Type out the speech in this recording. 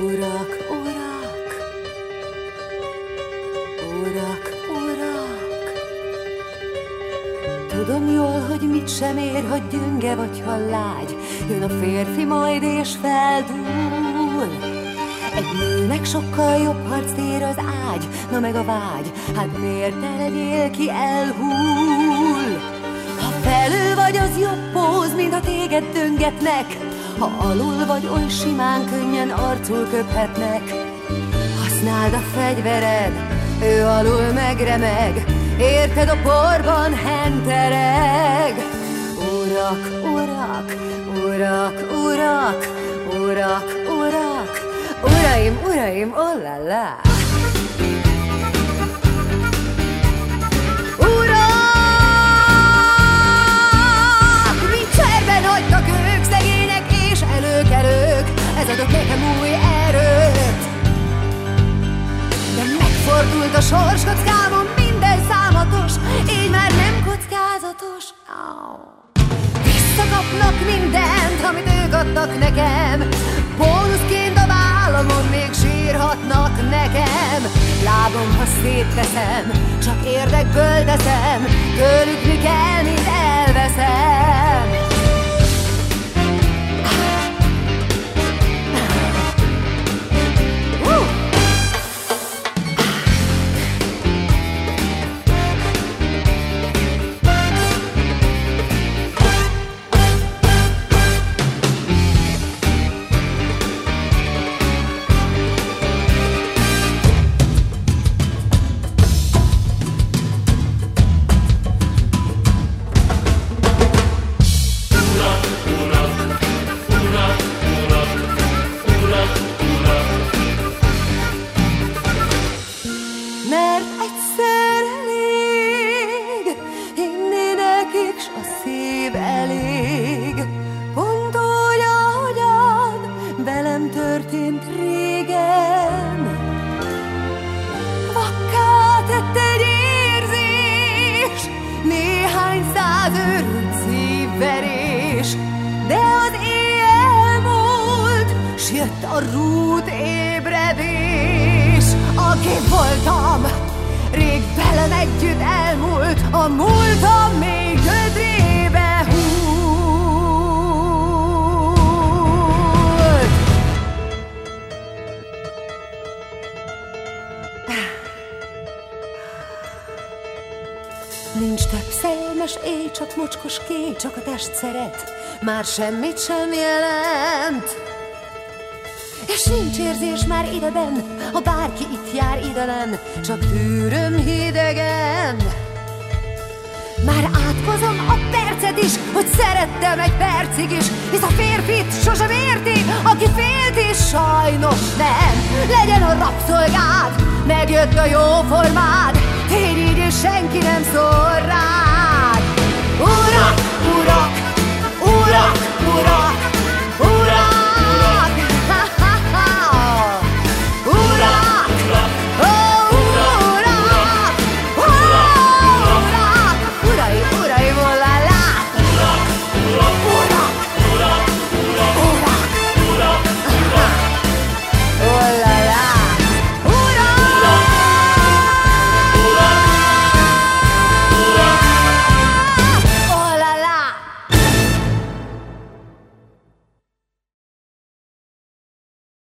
Urak, urak, urak, urak. Tudom jól, hogy mit sem ér, hogy gyönge vagy, ha lágy. Jön a férfi majd és feldúl. Egy nőnek sokkal jobb harc tér az ágy, na meg a vágy, hát miért te legyél ki elhúl? Ha felül vagy, az jobb póz, mint ha téged döngetnek, ha alul vagy, oly simán, könnyen arcul köphetnek. Használd a fegyvered, ő alul megremeg, érted a porban hentereg. Urak, urak, urak, urak, urak, urak, uraim, uraim, oh la. Megfordult a sors kockámon, minden számatos, így már nem kockázatos. Visszakapnak mindent, amit ők adtak nekem, bónuszként a vállamon még sírhatnak nekem. Lábom, ha szétteszem, csak érdekből teszem, tőlük mi kell, mint elveszem. Mert egyszer elég, hinni nekik s a szív elég. Pont úgy, ahogyan velem történt régen. Vakká tett egy érzés, néhány száz őrült szívverés, de az éjjel múlt, s jött a rút ébredés. Aki voltam, rég velem együtt elmúlt, a múltam még gödrébe húlt. Nincs több szelmes éj, csak mocskos ké, csak a test szeret, már semmit sem jelent. És nincs érzés már ideben, ha bárki itt jár idelen, csak tűröm hidegen. Már átkozom a percet is, hogy szerettem egy percig is, hisz a férfit sosem érti, aki félt is sajnos nem. Legyen a rabszolgád, megjött a jó formád, tény így és senki nem szól